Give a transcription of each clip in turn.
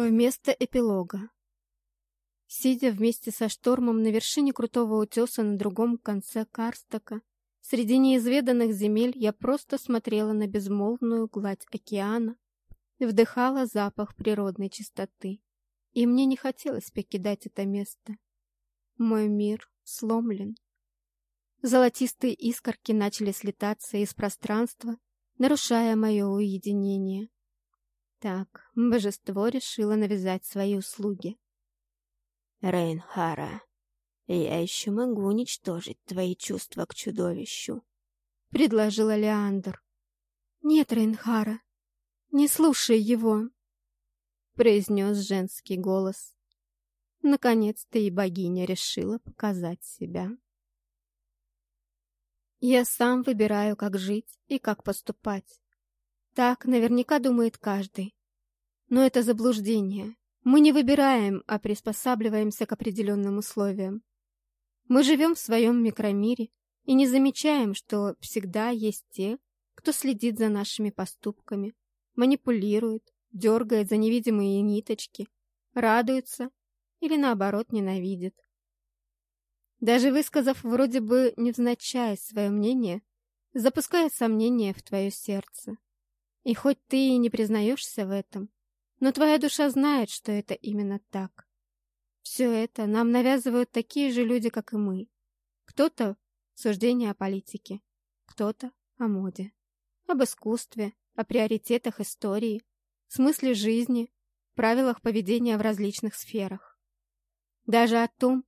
Вместо эпилога. Сидя вместе со штормом на вершине крутого утеса на другом конце Карстока, среди неизведанных земель я просто смотрела на безмолвную гладь океана, вдыхала запах природной чистоты, и мне не хотелось покидать это место. Мой мир сломлен. Золотистые искорки начали слетаться из пространства, нарушая мое уединение. Так, божество решило навязать свои услуги. Рейнхара, я еще могу уничтожить твои чувства к чудовищу, — предложила Леандр. Нет, Рейнхара, не слушай его, — произнес женский голос. Наконец-то и богиня решила показать себя. Я сам выбираю, как жить и как поступать. Так наверняка думает каждый. Но это заблуждение. Мы не выбираем, а приспосабливаемся к определенным условиям. Мы живем в своем микромире и не замечаем, что всегда есть те, кто следит за нашими поступками, манипулирует, дергает за невидимые ниточки, радуется или наоборот ненавидит. Даже высказав вроде бы невзначай свое мнение, запускает сомнения в твое сердце. И хоть ты и не признаешься в этом, но твоя душа знает, что это именно так. Все это нам навязывают такие же люди, как и мы. Кто-то — суждение о политике, кто-то — о моде, об искусстве, о приоритетах истории, смысле жизни, правилах поведения в различных сферах. Даже о том,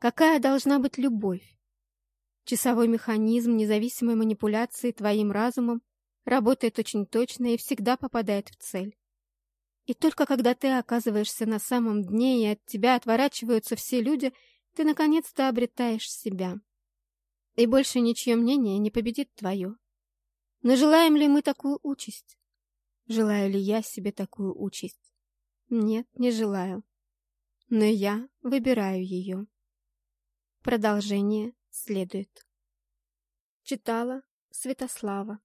какая должна быть любовь. Часовой механизм независимой манипуляции твоим разумом работает очень точно и всегда попадает в цель. И только когда ты оказываешься на самом дне и от тебя отворачиваются все люди, ты наконец-то обретаешь себя. И больше ничье мнение не победит твое. Но желаем ли мы такую участь? Желаю ли я себе такую участь? Нет, не желаю. Но я выбираю ее. Продолжение следует. Читала Святослава.